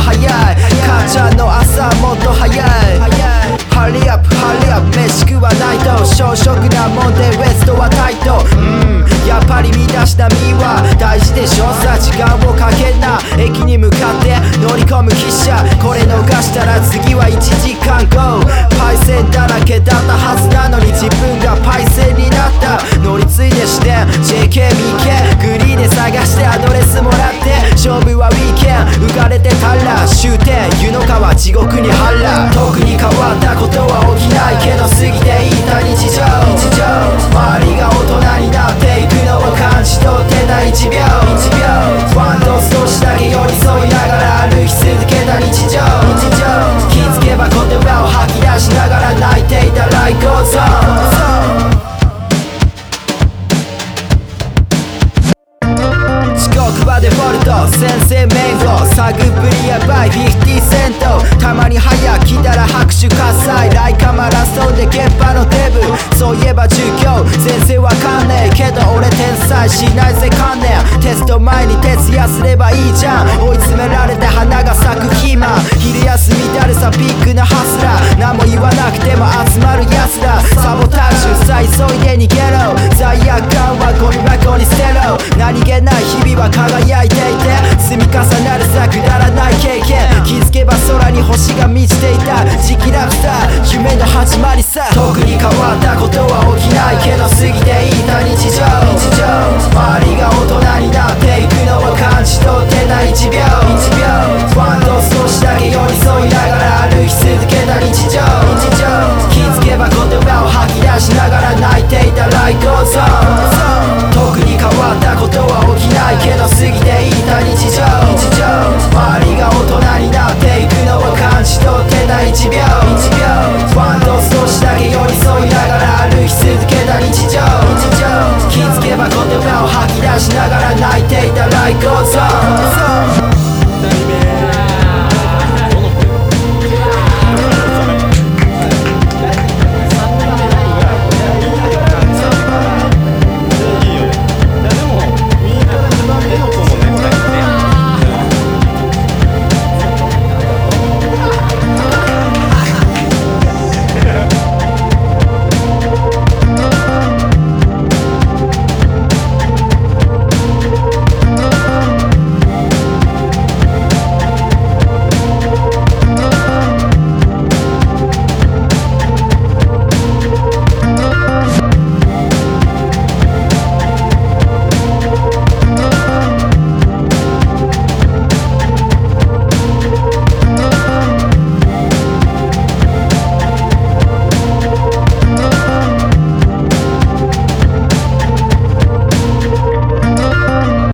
早い母ちゃんの朝もっと早い Hurry up, hurry up 飯食わないと小食なもんでウエストはタイトうんやっぱり見出したみは大事でしょさ時間をかけんな駅に向かって乗り込む汽車これ逃したら次は1時間後パイセンだらけだったはずなのに自分がパイセンになった乗り継いでして JK 未見グリーンで探してアドレスもらって勝負はウィーケンサグプリやバイ50セント。たまに早来たら拍手喝采。ライカマラソンで現場のデブ。そういえば授業全然わかんねえけど俺天才。しないぜ観念テスト前に徹夜すればいいじゃん。変わったことは起きないけど過ぎていた日常。周りが大人になっていく。